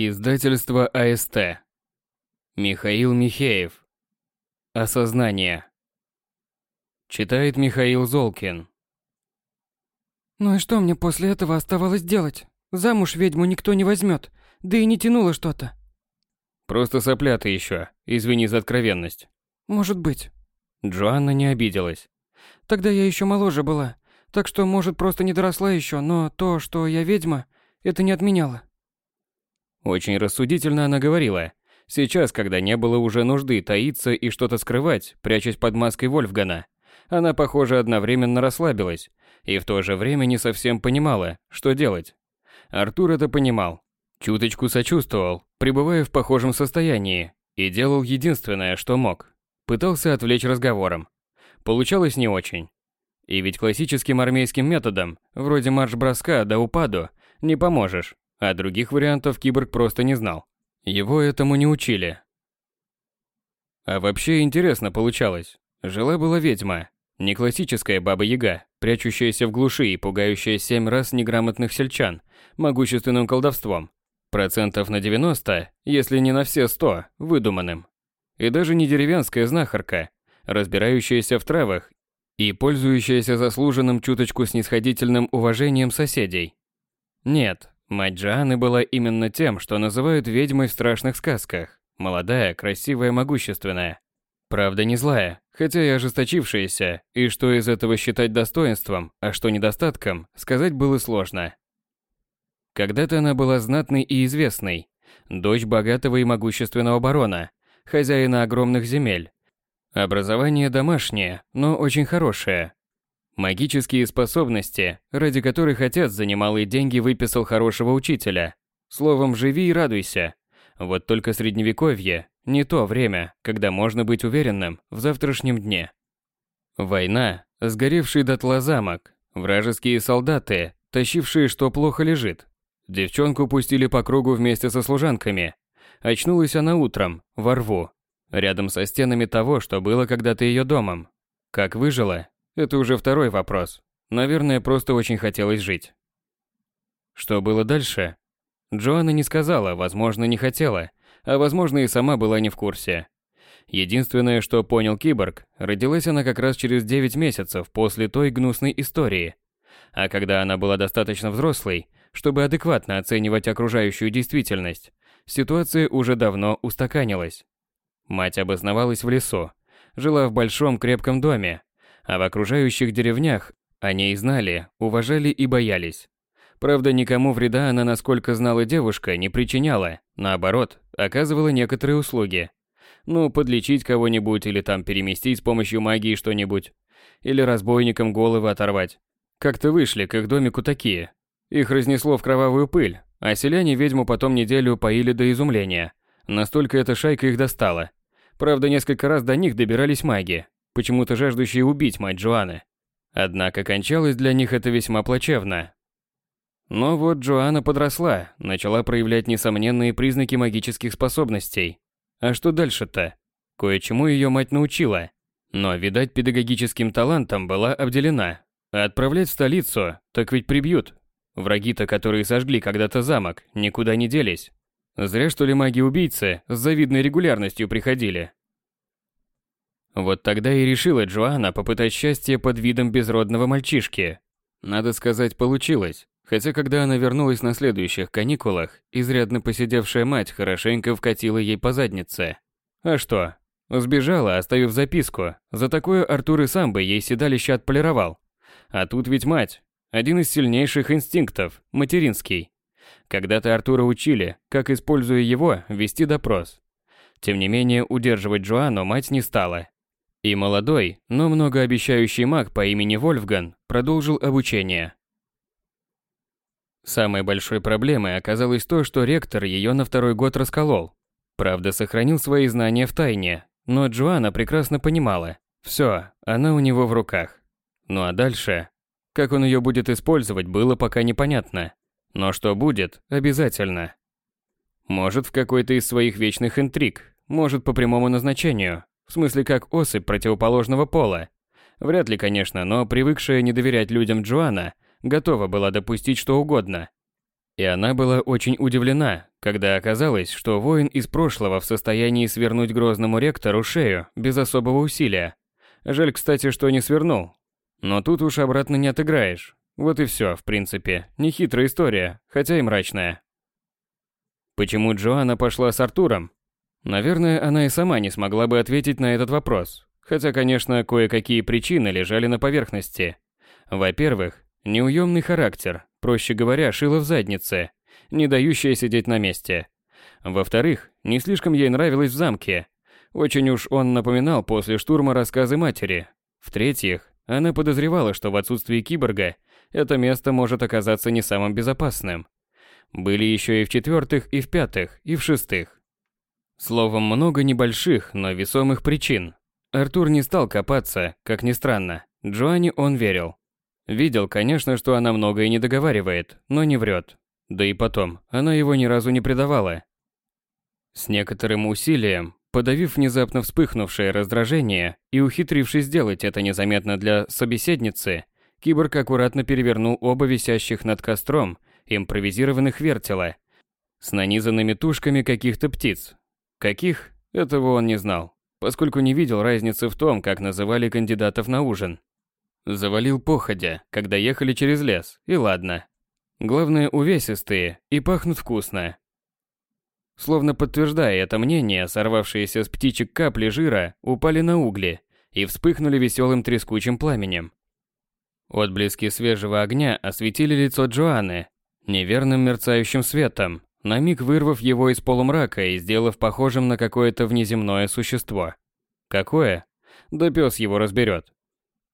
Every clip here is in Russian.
Издательство АСТ. Михаил Михеев. Осознание. Читает Михаил Золкин. Ну и что мне после этого оставалось делать? Замуж ведьму никто не возьмет, да и не тянуло что-то. Просто сопля ты еще, извини за откровенность. Может быть. Джоанна не обиделась. Тогда я еще моложе была, так что, может, просто не доросла еще, но то, что я ведьма, это не отменяло. Очень рассудительно она говорила. Сейчас, когда не было уже нужды таиться и что-то скрывать, прячась под маской Вольфгана, она, похоже, одновременно расслабилась и в то же время не совсем понимала, что делать. Артур это понимал. Чуточку сочувствовал, пребывая в похожем состоянии, и делал единственное, что мог. Пытался отвлечь разговором. Получалось не очень. И ведь классическим армейским методом, вроде марш-броска до упаду, не поможешь. А других вариантов киборг просто не знал. Его этому не учили. А вообще интересно получалось. Жила-была ведьма. Не классическая баба-яга, прячущаяся в глуши и пугающая семь раз неграмотных сельчан могущественным колдовством. Процентов на 90, если не на все 100, выдуманным. И даже не деревенская знахарка, разбирающаяся в травах и пользующаяся заслуженным чуточку снисходительным уважением соседей. Нет, Мать Джоанны была именно тем, что называют ведьмой в страшных сказках. Молодая, красивая, могущественная. Правда, не злая, хотя и ожесточившаяся, и что из этого считать достоинством, а что недостатком, сказать было сложно. Когда-то она была знатной и известной, дочь богатого и могущественного барона, хозяина огромных земель. Образование домашнее, но очень хорошее, Магические способности, ради которых отец за немалые деньги выписал хорошего учителя. Словом, живи и радуйся. Вот только средневековье – не то время, когда можно быть уверенным в завтрашнем дне. Война, сгоревший дотла замок, вражеские солдаты, тащившие, что плохо лежит. Девчонку пустили по кругу вместе со служанками. Очнулась она утром, во рву, рядом со стенами того, что было когда-то ее домом. Как выжила, это уже второй вопрос. Наверное, просто очень хотелось жить. Что было дальше? Джоанна не сказала, возможно, не хотела, а возможно и сама была не в курсе. Единственное, что понял киборг, родилась она как раз через 9 месяцев после той гнусной истории. А когда она была достаточно взрослой, чтобы адекватно оценивать окружающую действительность, ситуация уже давно устаканилась. Мать обосновалась в лесу, жила в большом крепком доме, а в окружающих деревнях о ней знали, уважали и боялись. Правда, никому вреда она, насколько знала девушка, не причиняла, наоборот, оказывала некоторые услуги. Ну, подлечить кого-нибудь или там переместить с помощью магии что-нибудь. Или разбойникам головы оторвать. Как-то вышли к их домику такие. Их разнесло в кровавую пыль, а селяне ведьму потом неделю поили до изумления. Настолько эта шайка их достала. Правда, несколько раз до них добирались маги, почему-то жаждущие убить мать Джоанны. Однако кончалось для них это весьма плачевно. Но вот Джоанна подросла, начала проявлять несомненные признаки магических способностей. А что дальше-то? Кое-чему ее мать научила. Но, видать, педагогическим талантом была обделена. А отправлять в столицу, так ведь прибьют. Враги-то, которые сожгли когда-то замок, никуда не делись. Зря что ли маги-убийцы с завидной регулярностью приходили. Вот тогда и решила Джоанна попытать счастье под видом безродного мальчишки. Надо сказать, получилось. Хотя когда она вернулась на следующих каникулах, изрядно посидевшая мать хорошенько вкатила ей по заднице. А что? Сбежала, оставив записку. За такое Артур и сам бы ей седалище отполировал. А тут ведь мать. Один из сильнейших инстинктов, материнский. Когда-то Артура учили, как, используя его, вести допрос. Тем не менее, удерживать Джоанну мать не стала. И молодой, но многообещающий маг по имени Вольфган продолжил обучение. Самой большой проблемой оказалось то, что ректор ее на второй год расколол. Правда, сохранил свои знания в тайне, но Джоанна прекрасно понимала. Все, она у него в руках. Ну а дальше? Как он ее будет использовать, было пока непонятно. Но что будет, обязательно. Может, в какой-то из своих вечных интриг, может, по прямому назначению, в смысле, как особь противоположного пола. Вряд ли, конечно, но привыкшая не доверять людям Джоанна готова была допустить что угодно. И она была очень удивлена, когда оказалось, что воин из прошлого в состоянии свернуть грозному ректору шею без особого усилия. Жаль, кстати, что не свернул. Но тут уж обратно не отыграешь. Вот и все, в принципе. Нехитрая история, хотя и мрачная. Почему Джоанна пошла с Артуром? Наверное, она и сама не смогла бы ответить на этот вопрос. Хотя, конечно, кое-какие причины лежали на поверхности. Во-первых, неуемный характер, проще говоря, шила в заднице, не дающая сидеть на месте. Во-вторых, не слишком ей нравилось в замке. Очень уж он напоминал после штурма рассказы матери. В-третьих, она подозревала, что в отсутствии киборга это место может оказаться не самым безопасным. Были еще и в-четвертых, и в-пятых, и в-шестых. Словом, много небольших, но весомых причин. Артур не стал копаться, как ни странно. Джоанне он верил. Видел, конечно, что она многое не договаривает, но не врет. Да и потом, она его ни разу не предавала. С некоторым усилием, подавив внезапно вспыхнувшее раздражение и ухитрившись сделать это незаметно для собеседницы, киборг аккуратно перевернул оба висящих над костром импровизированных вертела с нанизанными тушками каких-то птиц. Каких? Этого он не знал, поскольку не видел разницы в том, как называли кандидатов на ужин. Завалил походя, когда ехали через лес, и ладно. Главное, увесистые и пахнут вкусно. Словно подтверждая это мнение, сорвавшиеся с птичек капли жира упали на угли и вспыхнули веселым трескучим пламенем. Отблески свежего огня осветили лицо Джоанны неверным мерцающим светом, на миг вырвав его из полумрака и сделав похожим на какое-то внеземное существо. Какое? Да пес его разберет.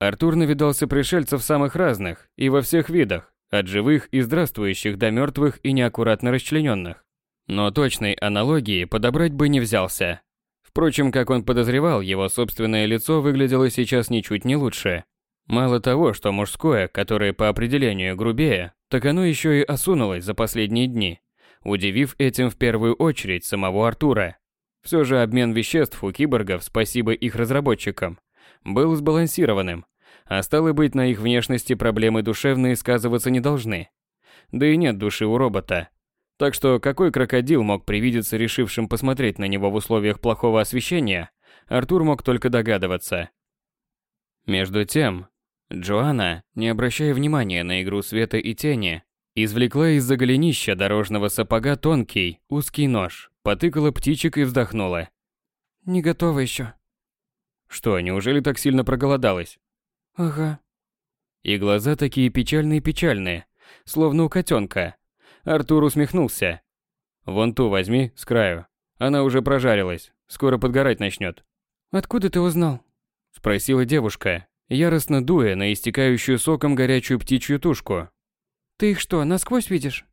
Артур навидался пришельцев самых разных и во всех видах, от живых и здравствующих до мертвых и неаккуратно расчлененных. Но точной аналогии подобрать бы не взялся. Впрочем, как он подозревал, его собственное лицо выглядело сейчас ничуть не лучше. Мало того, что мужское, которое по определению грубее, так оно еще и осунулось за последние дни, удивив этим в первую очередь самого Артура. Все же обмен веществ у киборгов, спасибо их разработчикам, был сбалансированным, а стало быть, на их внешности проблемы душевные сказываться не должны. Да и нет души у робота. Так что какой крокодил мог привидеться решившим посмотреть на него в условиях плохого освещения, Артур мог только догадываться. Между тем, Джоанна, не обращая внимания на игру света и тени, извлекла из-за голенища дорожного сапога тонкий, узкий нож, потыкала птичек и вздохнула. «Не готова еще. Что, неужели так сильно проголодалась? Ага. И глаза такие печальные-печальные, словно у котенка. Артур усмехнулся. Вон ту возьми, с краю. Она уже прожарилась, скоро подгорать начнет. Откуда ты узнал? Спросила девушка, яростно дуя на истекающую соком горячую птичью тушку. Ты их что, насквозь видишь?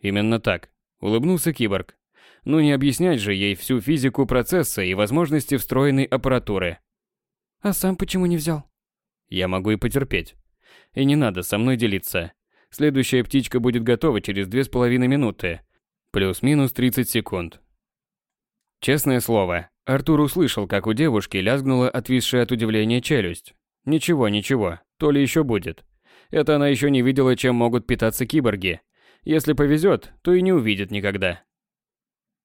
Именно так. Улыбнулся киборг. Ну не объяснять же ей всю физику процесса и возможности встроенной аппаратуры. А сам почему не взял? Я могу и потерпеть. И не надо со мной делиться. Следующая птичка будет готова через две с половиной минуты. Плюс-минус 30 секунд. Честное слово, Артур услышал, как у девушки лязгнула отвисшая от удивления челюсть. Ничего, ничего, то ли еще будет. Это она еще не видела, чем могут питаться киборги. Если повезет, то и не увидит никогда.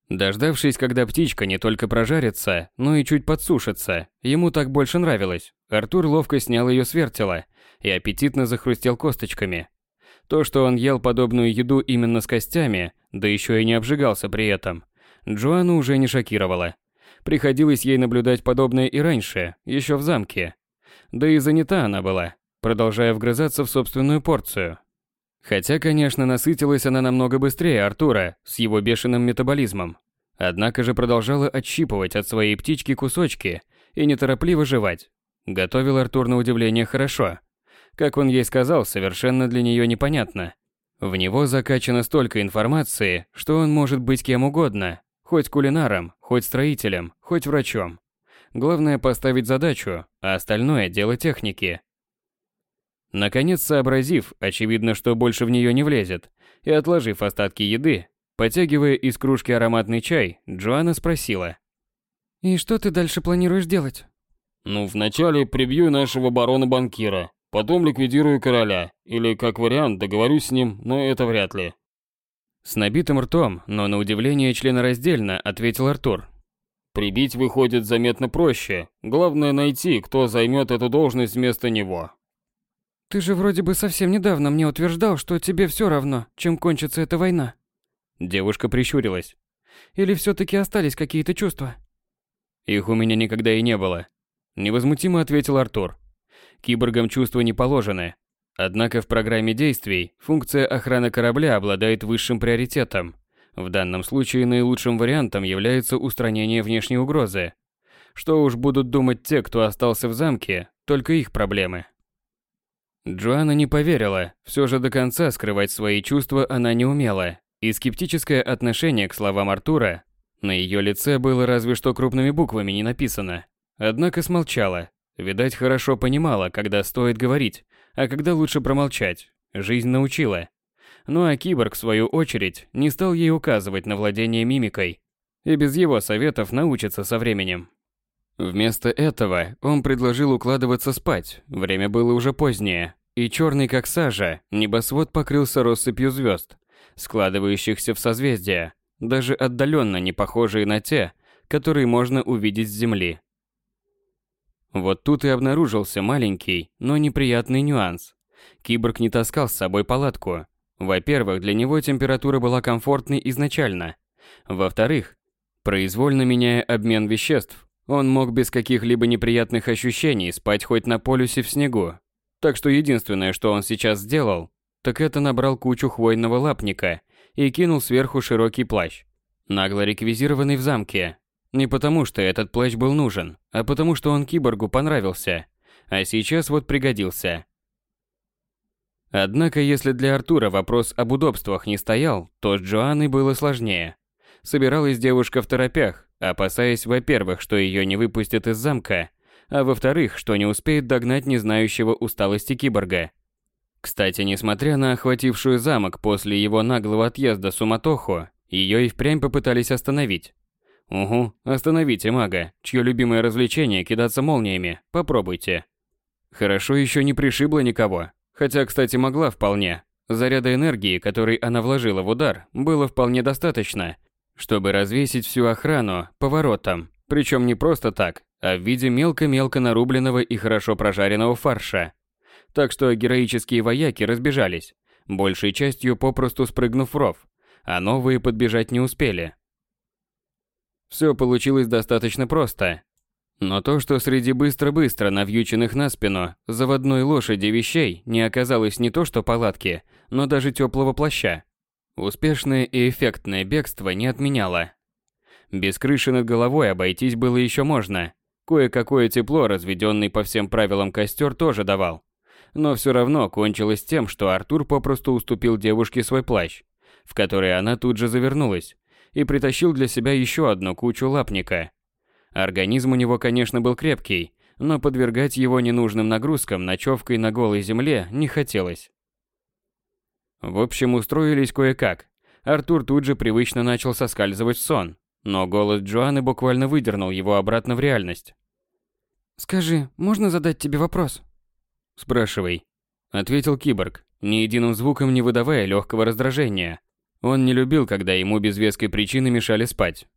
Дождавшись, когда птичка не только прожарится, но и чуть подсушится, ему так больше нравилось, Артур ловко снял ее с вертела и аппетитно захрустел косточками. То, что он ел подобную еду именно с костями, да еще и не обжигался при этом, Джоанну уже не шокировало. Приходилось ей наблюдать подобное и раньше, еще в замке. Да и занята она была, продолжая вгрызаться в собственную порцию. Хотя, конечно, насытилась она намного быстрее Артура с его бешеным метаболизмом. Однако же продолжала отщипывать от своей птички кусочки и неторопливо жевать. Готовил Артур на удивление хорошо. Как он ей сказал, совершенно для нее непонятно. В него закачано столько информации, что он может быть кем угодно, хоть кулинаром, хоть строителем, хоть врачом. Главное поставить задачу, а остальное дело техники. Наконец сообразив, очевидно, что больше в нее не влезет, и отложив остатки еды, потягивая из кружки ароматный чай, Джоанна спросила. «И что ты дальше планируешь делать?» «Ну, вначале прибью нашего барона-банкира, потом ликвидирую короля, или, как вариант, договорюсь с ним, но это вряд ли». С набитым ртом, но на удивление членораздельно, ответил Артур. Прибить выходит заметно проще. Главное найти, кто займет эту должность вместо него. Ты же вроде бы совсем недавно мне утверждал, что тебе все равно, чем кончится эта война. Девушка прищурилась. Или все-таки остались какие-то чувства? Их у меня никогда и не было. Невозмутимо ответил Артур. Киборгам чувства не положены. Однако в программе действий функция охраны корабля обладает высшим приоритетом. В данном случае наилучшим вариантом является устранение внешней угрозы. Что уж будут думать те, кто остался в замке, только их проблемы. Джоанна не поверила, все же до конца скрывать свои чувства она не умела, и скептическое отношение к словам Артура на ее лице было разве что крупными буквами не написано. Однако смолчала. Видать, хорошо понимала, когда стоит говорить, а когда лучше промолчать. Жизнь научила. Ну а киборг, в свою очередь, не стал ей указывать на владение мимикой. И без его советов научится со временем. Вместо этого он предложил укладываться спать. Время было уже позднее. И черный как сажа, небосвод покрылся россыпью звезд, складывающихся в созвездия, даже отдаленно не похожие на те, которые можно увидеть с Земли. Вот тут и обнаружился маленький, но неприятный нюанс. Киборг не таскал с собой палатку, во-первых, для него температура была комфортной изначально. Во-вторых, произвольно меняя обмен веществ, он мог без каких-либо неприятных ощущений спать хоть на полюсе в снегу. Так что единственное, что он сейчас сделал, так это набрал кучу хвойного лапника и кинул сверху широкий плащ, нагло реквизированный в замке. Не потому, что этот плащ был нужен, а потому, что он киборгу понравился, а сейчас вот пригодился. Однако, если для Артура вопрос об удобствах не стоял, то с Джоанной было сложнее. Собиралась девушка в торопях, опасаясь, во-первых, что ее не выпустят из замка, а во-вторых, что не успеет догнать незнающего усталости киборга. Кстати, несмотря на охватившую замок после его наглого отъезда суматоху, ее и впрямь попытались остановить. Угу, остановите мага, чье любимое развлечение кидаться молниями, попробуйте. Хорошо еще не пришибло никого, Хотя, кстати, могла вполне. Заряда энергии, который она вложила в удар, было вполне достаточно, чтобы развесить всю охрану поворотом. Причем не просто так, а в виде мелко-мелко нарубленного и хорошо прожаренного фарша. Так что героические вояки разбежались, большей частью попросту спрыгнув в ров, а новые подбежать не успели. Все получилось достаточно просто. Но то, что среди быстро-быстро навьюченных на спину заводной лошади вещей не оказалось не то что палатки, но даже теплого плаща. Успешное и эффектное бегство не отменяло. Без крыши над головой обойтись было еще можно. Кое-какое тепло, разведенный по всем правилам костер, тоже давал. Но все равно кончилось тем, что Артур попросту уступил девушке свой плащ, в который она тут же завернулась, и притащил для себя еще одну кучу лапника – Организм у него, конечно, был крепкий, но подвергать его ненужным нагрузкам ночевкой на голой земле не хотелось. В общем, устроились кое-как. Артур тут же привычно начал соскальзывать в сон, но голос Джоанны буквально выдернул его обратно в реальность. «Скажи, можно задать тебе вопрос?» «Спрашивай», — ответил киборг, ни единым звуком не выдавая легкого раздражения. Он не любил, когда ему без веской причины мешали спать.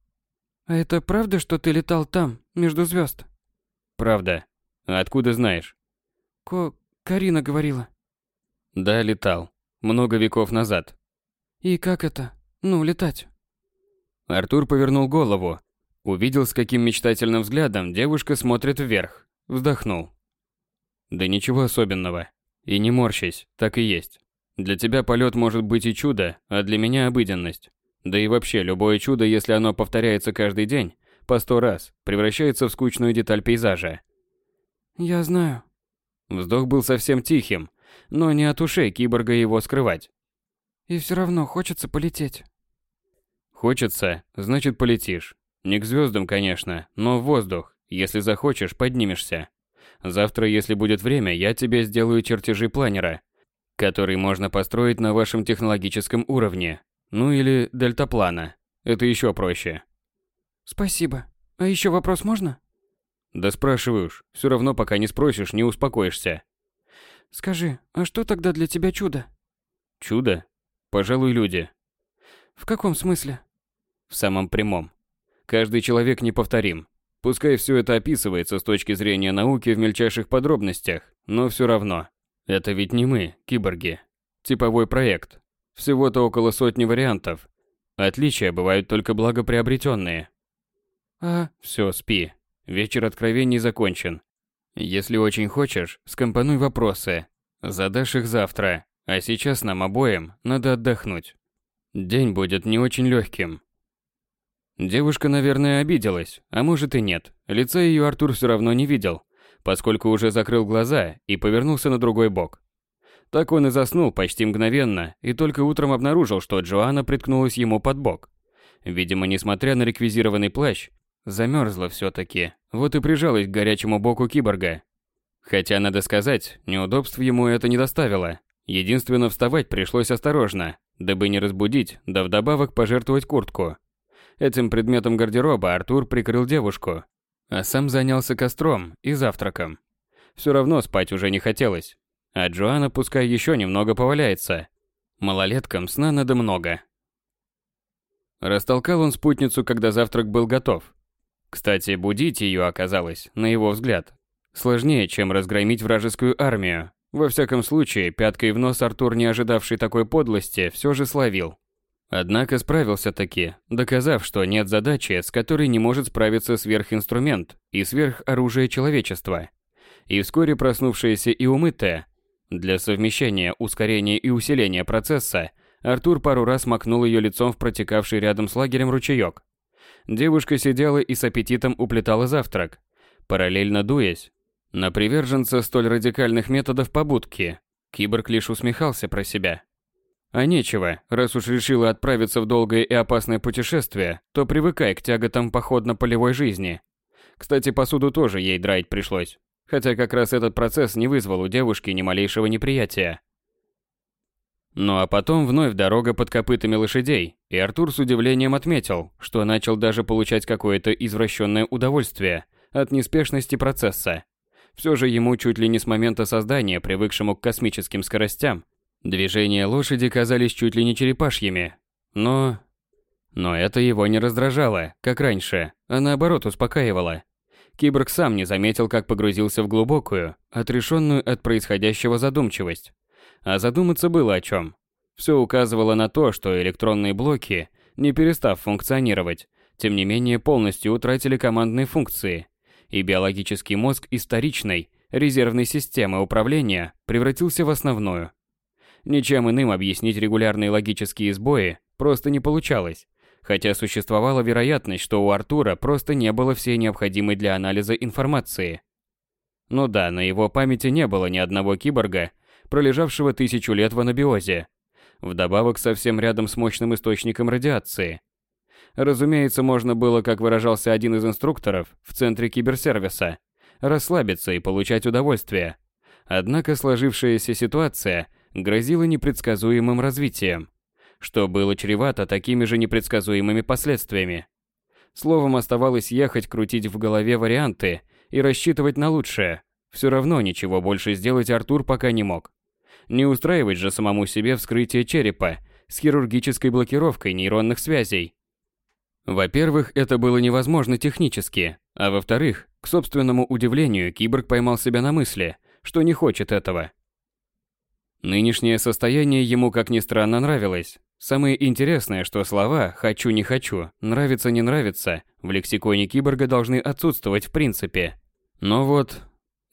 А это правда, что ты летал там, между звезд? Правда. А откуда знаешь? Ко... Карина говорила. Да, летал. Много веков назад. И как это? Ну, летать? Артур повернул голову. Увидел, с каким мечтательным взглядом девушка смотрит вверх. Вздохнул. Да ничего особенного. И не морщись, так и есть. Для тебя полет может быть и чудо, а для меня обыденность. Да и вообще, любое чудо, если оно повторяется каждый день, по сто раз, превращается в скучную деталь пейзажа. Я знаю. Вздох был совсем тихим, но не от ушей киборга его скрывать. И все равно хочется полететь. Хочется, значит полетишь. Не к звездам, конечно, но в воздух. Если захочешь, поднимешься. Завтра, если будет время, я тебе сделаю чертежи планера, который можно построить на вашем технологическом уровне. Ну или дельтаплана. Это еще проще. Спасибо. А еще вопрос можно? Да спрашивай уж. Все равно пока не спросишь, не успокоишься. Скажи, а что тогда для тебя чудо? Чудо? Пожалуй, люди. В каком смысле? В самом прямом. Каждый человек неповторим. Пускай все это описывается с точки зрения науки в мельчайших подробностях, но все равно. Это ведь не мы, киборги. Типовой проект. Всего-то около сотни вариантов. Отличия бывают только благоприобретенные. А... Все, спи. Вечер откровений закончен. Если очень хочешь, скомпонуй вопросы. Задашь их завтра. А сейчас нам обоим надо отдохнуть. День будет не очень легким. Девушка, наверное, обиделась, а может и нет. Лица ее Артур все равно не видел, поскольку уже закрыл глаза и повернулся на другой бок. Так он и заснул почти мгновенно, и только утром обнаружил, что Джоанна приткнулась ему под бок. Видимо, несмотря на реквизированный плащ, замерзла все-таки, вот и прижалась к горячему боку киборга. Хотя, надо сказать, неудобств ему это не доставило. Единственно, вставать пришлось осторожно, дабы не разбудить, да вдобавок пожертвовать куртку. Этим предметом гардероба Артур прикрыл девушку, а сам занялся костром и завтраком. Все равно спать уже не хотелось. А Джоанна пускай еще немного поваляется. Малолеткам сна надо много. Растолкал он спутницу, когда завтрак был готов. Кстати, будить ее оказалось, на его взгляд, сложнее, чем разгромить вражескую армию. Во всяком случае, пяткой в нос Артур, не ожидавший такой подлости, все же словил. Однако справился таки, доказав, что нет задачи, с которой не может справиться сверхинструмент и сверхоружие человечества. И вскоре проснувшаяся и умытая, для совмещения ускорения и усиления процесса, Артур пару раз макнул ее лицом в протекавший рядом с лагерем ручеек. Девушка сидела и с аппетитом уплетала завтрак, параллельно дуясь, на приверженца столь радикальных методов побудки, киборг лишь усмехался про себя. А нечего, раз уж решила отправиться в долгое и опасное путешествие, то привыкай к тяготам походно-полевой жизни. Кстати, посуду тоже ей драить пришлось, хотя как раз этот процесс не вызвал у девушки ни малейшего неприятия. Ну а потом вновь дорога под копытами лошадей, и Артур с удивлением отметил, что начал даже получать какое-то извращенное удовольствие от неспешности процесса. Все же ему чуть ли не с момента создания, привыкшему к космическим скоростям, движения лошади казались чуть ли не черепашьими. Но... Но это его не раздражало, как раньше, а наоборот успокаивало. Киборг сам не заметил, как погрузился в глубокую, отрешенную от происходящего задумчивость. А задуматься было о чем. Все указывало на то, что электронные блоки, не перестав функционировать, тем не менее полностью утратили командные функции – и биологический мозг из вторичной, резервной системы управления превратился в основную. Ничем иным объяснить регулярные логические сбои просто не получалось, хотя существовала вероятность, что у Артура просто не было всей необходимой для анализа информации. Ну да, на его памяти не было ни одного киборга, пролежавшего тысячу лет в анабиозе, вдобавок совсем рядом с мощным источником радиации – Разумеется, можно было, как выражался один из инструкторов в центре киберсервиса, расслабиться и получать удовольствие. Однако сложившаяся ситуация грозила непредсказуемым развитием, что было чревато такими же непредсказуемыми последствиями. Словом, оставалось ехать, крутить в голове варианты и рассчитывать на лучшее. Все равно ничего больше сделать Артур пока не мог. Не устраивать же самому себе вскрытие черепа с хирургической блокировкой нейронных связей. Во-первых, это было невозможно технически, а во-вторых, к собственному удивлению, киборг поймал себя на мысли, что не хочет этого. Нынешнее состояние ему, как ни странно, нравилось. Самое интересное, что слова «хочу, не хочу», «нравится, не нравится» в лексиконе киборга должны отсутствовать в принципе. Но вот,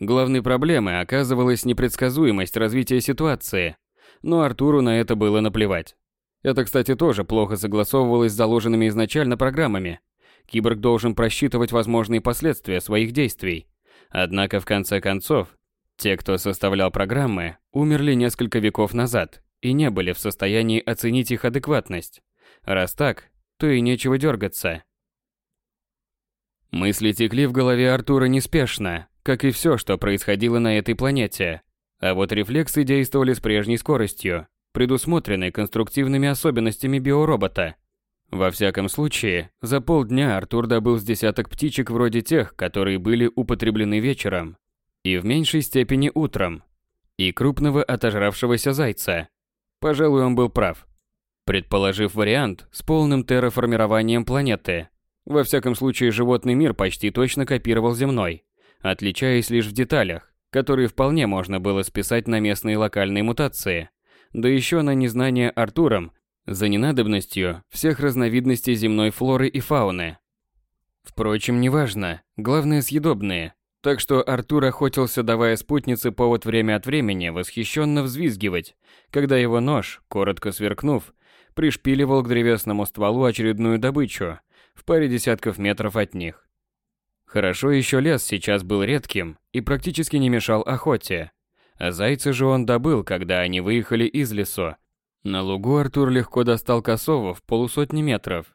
главной проблемой оказывалась непредсказуемость развития ситуации. Но Артуру на это было наплевать. Это, кстати, тоже плохо согласовывалось с заложенными изначально программами. Киборг должен просчитывать возможные последствия своих действий. Однако, в конце концов, те, кто составлял программы, умерли несколько веков назад и не были в состоянии оценить их адекватность. Раз так, то и нечего дергаться. Мысли текли в голове Артура неспешно, как и все, что происходило на этой планете. А вот рефлексы действовали с прежней скоростью, предусмотренной конструктивными особенностями биоробота. Во всяком случае, за полдня Артур добыл с десяток птичек вроде тех, которые были употреблены вечером, и в меньшей степени утром, и крупного отожравшегося зайца. Пожалуй, он был прав. предположив вариант с полным терраформированием планеты. Во всяком случае, животный мир почти точно копировал земной, отличаясь лишь в деталях, которые вполне можно было списать на местные локальные мутации, да еще на незнание Артуром за ненадобностью всех разновидностей земной флоры и фауны. Впрочем, неважно, главное съедобные. Так что Артур охотился, давая спутнице повод время от времени восхищенно взвизгивать, когда его нож, коротко сверкнув, пришпиливал к древесному стволу очередную добычу в паре десятков метров от них. Хорошо еще лес сейчас был редким и практически не мешал охоте. А зайца же он добыл, когда они выехали из лесу. На лугу Артур легко достал косого в полусотни метров.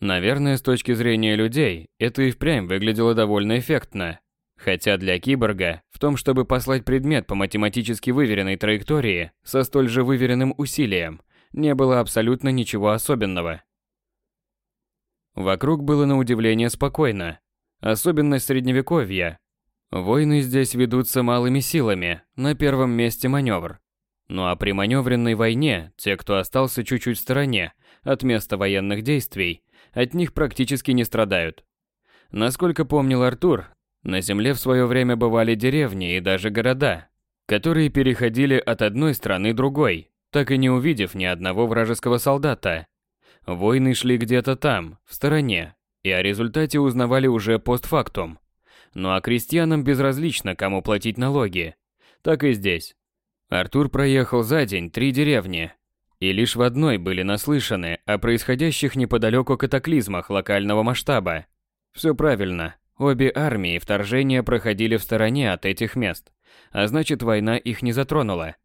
Наверное, с точки зрения людей, это и впрямь выглядело довольно эффектно. Хотя для киборга, в том, чтобы послать предмет по математически выверенной траектории со столь же выверенным усилием, не было абсолютно ничего особенного. Вокруг было на удивление спокойно. Особенность средневековья. Войны здесь ведутся малыми силами, на первом месте маневр. Ну а при маневренной войне, те, кто остался чуть-чуть в стороне от места военных действий, от них практически не страдают. Насколько помнил Артур, на Земле в свое время бывали деревни и даже города, которые переходили от одной страны другой, так и не увидев ни одного вражеского солдата. Войны шли где-то там, в стороне, и о результате узнавали уже постфактум. Ну а крестьянам безразлично, кому платить налоги. Так и здесь. Артур проехал за день три деревни, и лишь в одной были наслышаны о происходящих неподалеку катаклизмах локального масштаба. Все правильно, обе армии вторжения проходили в стороне от этих мест, а значит война их не затронула.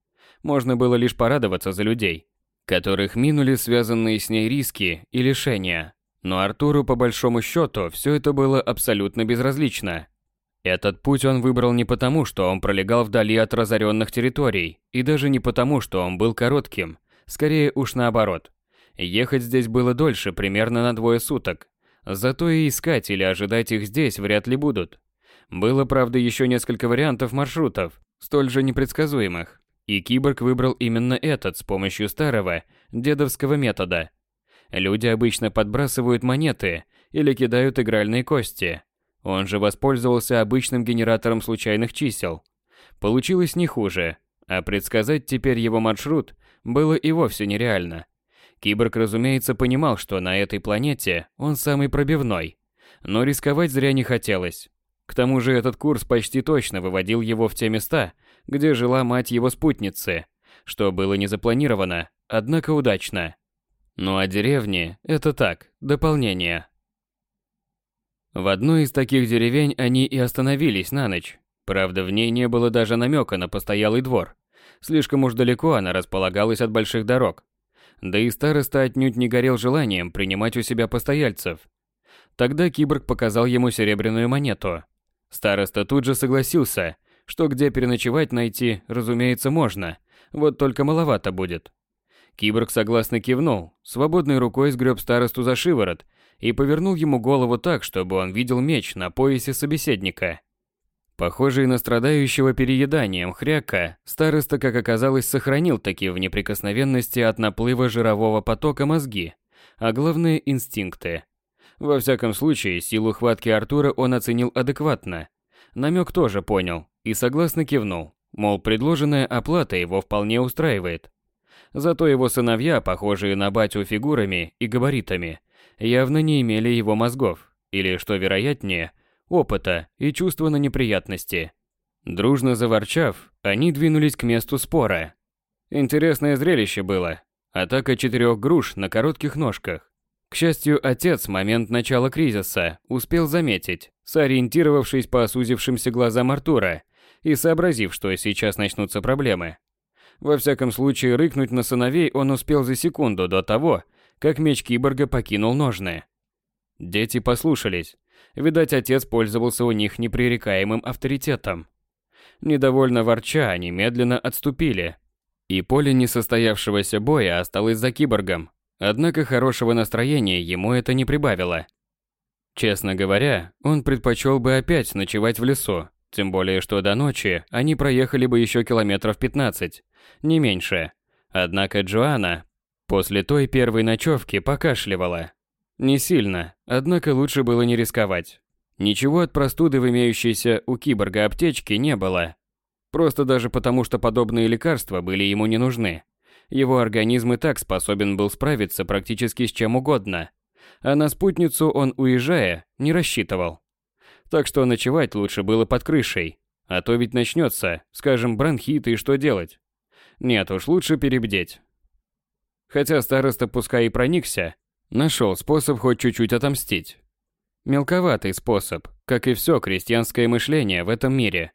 Можно было лишь порадоваться за людей, которых минули связанные с ней риски и лишения. Но Артуру, по большому счету, все это было абсолютно безразлично. Этот путь он выбрал не потому, что он пролегал вдали от разоренных территорий, и даже не потому, что он был коротким, скорее уж наоборот. Ехать здесь было дольше, примерно на двое суток. Зато и искать или ожидать их здесь вряд ли будут. Было, правда, еще несколько вариантов маршрутов, столь же непредсказуемых. И киборг выбрал именно этот с помощью старого, дедовского метода. Люди обычно подбрасывают монеты или кидают игральные кости. Он же воспользовался обычным генератором случайных чисел. Получилось не хуже, а предсказать теперь его маршрут было и вовсе нереально. Киборг, разумеется, понимал, что на этой планете он самый пробивной, но рисковать зря не хотелось. К тому же этот курс почти точно выводил его в те места, где жила мать его спутницы, что было не запланировано, однако удачно. Ну а деревни – это так, дополнение. В одной из таких деревень они и остановились на ночь. Правда, в ней не было даже намека на постоялый двор. Слишком уж далеко она располагалась от больших дорог. Да и староста отнюдь не горел желанием принимать у себя постояльцев. Тогда киборг показал ему серебряную монету. Староста тут же согласился – что где переночевать найти, разумеется, можно, вот только маловато будет. Киборг согласно кивнул, свободной рукой сгреб старосту за шиворот и повернул ему голову так, чтобы он видел меч на поясе собеседника. Похожий на страдающего перееданием хряка, староста, как оказалось, сохранил такие в неприкосновенности от наплыва жирового потока мозги, а главное – инстинкты. Во всяком случае, силу хватки Артура он оценил адекватно. Намек тоже понял, и согласно кивнул, мол, предложенная оплата его вполне устраивает. Зато его сыновья, похожие на батю фигурами и габаритами, явно не имели его мозгов, или, что вероятнее, опыта и чувства на неприятности. Дружно заворчав, они двинулись к месту спора. Интересное зрелище было. Атака четырех груш на коротких ножках. К счастью, отец в момент начала кризиса успел заметить, сориентировавшись по сузившимся глазам Артура, и сообразив, что сейчас начнутся проблемы. Во всяком случае, рыкнуть на сыновей он успел за секунду до того, как меч киборга покинул ножны. Дети послушались. Видать, отец пользовался у них непререкаемым авторитетом. Недовольно ворча, они медленно отступили. И поле несостоявшегося боя осталось за киборгом. Однако хорошего настроения ему это не прибавило. Честно говоря, он предпочел бы опять ночевать в лесу, тем более, что до ночи они проехали бы еще километров 15, не меньше. Однако Джоанна После той первой ночевки покашливала. Не сильно, однако лучше было не рисковать. Ничего от простуды в имеющейся у киборга аптечке не было. Просто даже потому, что подобные лекарства были ему не нужны. Его организм и так способен был справиться практически с чем угодно. А на спутницу он, уезжая, не рассчитывал. Так что ночевать лучше было под крышей. А то ведь начнется, скажем, бронхит и что делать? Нет уж, лучше перебдеть. Хотя староста пускай и проникся, нашел способ хоть чуть-чуть отомстить. Мелковатый способ, как и все крестьянское мышление в этом мире.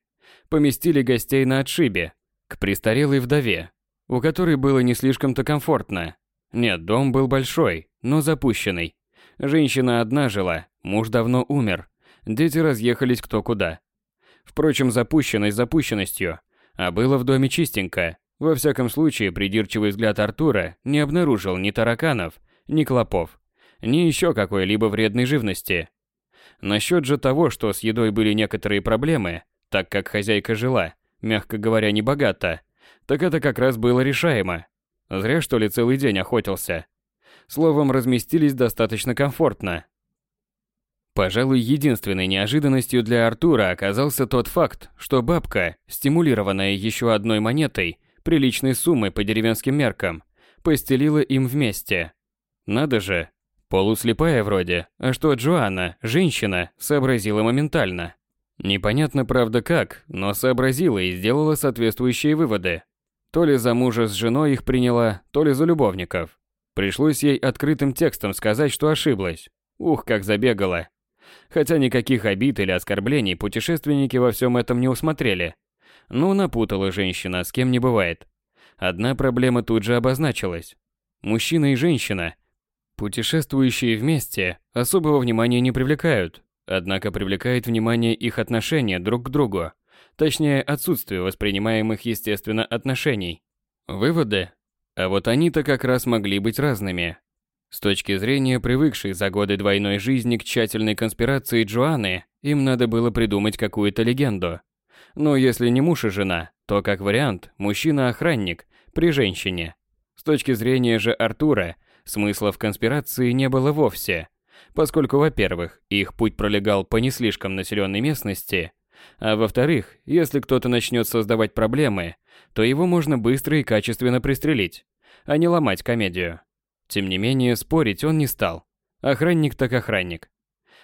Поместили гостей на отшибе, к престарелой вдове, у которой было не слишком-то комфортно. Нет, дом был большой, но запущенный. Женщина одна жила, муж давно умер, дети разъехались кто куда. Впрочем, запущенность запущенностью, а было в доме чистенько. Во всяком случае, придирчивый взгляд Артура не обнаружил ни тараканов, ни клопов, ни еще какой-либо вредной живности. Насчет же того, что с едой были некоторые проблемы, так как хозяйка жила, мягко говоря, небогато, так это как раз было решаемо. Зря, что ли, целый день охотился. Словом, разместились достаточно комфортно. Пожалуй, единственной неожиданностью для Артура оказался тот факт, что бабка, стимулированная еще одной монетой, приличной суммой по деревенским меркам, постелила им вместе. Надо же, полуслепая вроде, а что Джоанна, женщина, сообразила моментально. Непонятно, правда, как, но сообразила и сделала соответствующие выводы. То ли за мужа с женой их приняла, то ли за любовников. Пришлось ей открытым текстом сказать, что ошиблась. Ух, как забегала. Хотя никаких обид или оскорблений путешественники во всем этом не усмотрели. Ну, напутала женщина, с кем не бывает. Одна проблема тут же обозначилась. Мужчина и женщина, путешествующие вместе, особого внимания не привлекают. Однако привлекает внимание их отношение друг к другу. Точнее, отсутствие воспринимаемых естественно отношений. Выводы? А вот они-то как раз могли быть разными. С точки зрения привыкшей за годы двойной жизни к тщательной конспирации Джоанны, им надо было придумать какую-то легенду. Но если не муж и жена, то как вариант мужчина-охранник при женщине. С точки зрения же Артура, смысла в конспирации не было вовсе, поскольку, во-первых, их путь пролегал по не слишком населенной местности, а во-вторых, если кто-то начнет создавать проблемы, то его можно быстро и качественно пристрелить, а не ломать комедию. Тем не менее, спорить он не стал. Охранник так охранник.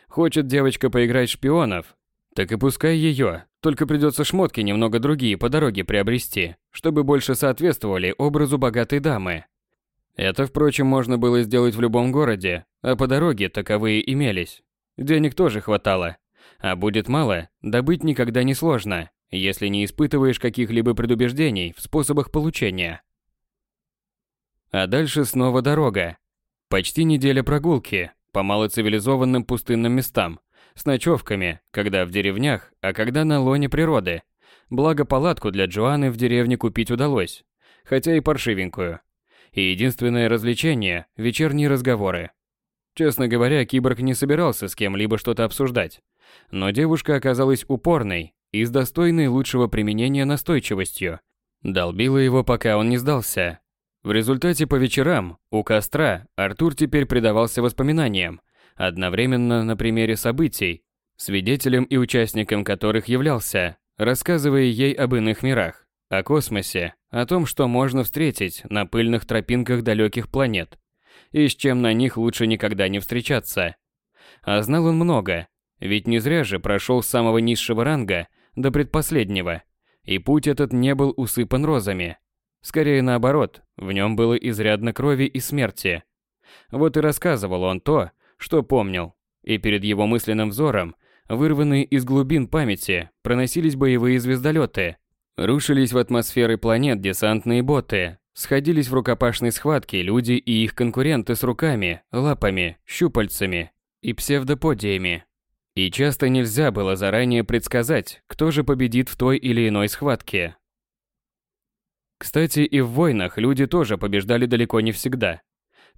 Хочет девочка поиграть шпионов, так и пускай ее, только придется шмотки немного другие по дороге приобрести, чтобы больше соответствовали образу богатой дамы. Это, впрочем, можно было сделать в любом городе, а по дороге таковые имелись. Денег тоже хватало, а будет мало, добыть никогда не сложно, если не испытываешь каких-либо предубеждений в способах получения. А дальше снова дорога. Почти неделя прогулки по малоцивилизованным пустынным местам, с ночевками, когда в деревнях, а когда на лоне природы. Благо палатку для Джоанны в деревне купить удалось, хотя и паршивенькую. И единственное развлечение – вечерние разговоры. Честно говоря, киборг не собирался с кем-либо что-то обсуждать. Но девушка оказалась упорной и с достойной лучшего применения настойчивостью. Долбила его, пока он не сдался. В результате по вечерам, у костра, Артур теперь предавался воспоминаниям, одновременно на примере событий, свидетелем и участником которых являлся, рассказывая ей об иных мирах, о космосе, о том, что можно встретить на пыльных тропинках далеких планет, и с чем на них лучше никогда не встречаться. А знал он много, ведь не зря же прошел с самого низшего ранга до предпоследнего, и путь этот не был усыпан розами. Скорее наоборот, в нем было изрядно крови и смерти. Вот и рассказывал он то, что помнил, и перед его мысленным взором, вырванные из глубин памяти, проносились боевые звездолеты, рушились в атмосферы планет десантные боты, сходились в рукопашной схватке люди и их конкуренты с руками, лапами, щупальцами и псевдоподиями. И часто нельзя было заранее предсказать, кто же победит в той или иной схватке. Кстати, и в войнах люди тоже побеждали далеко не всегда.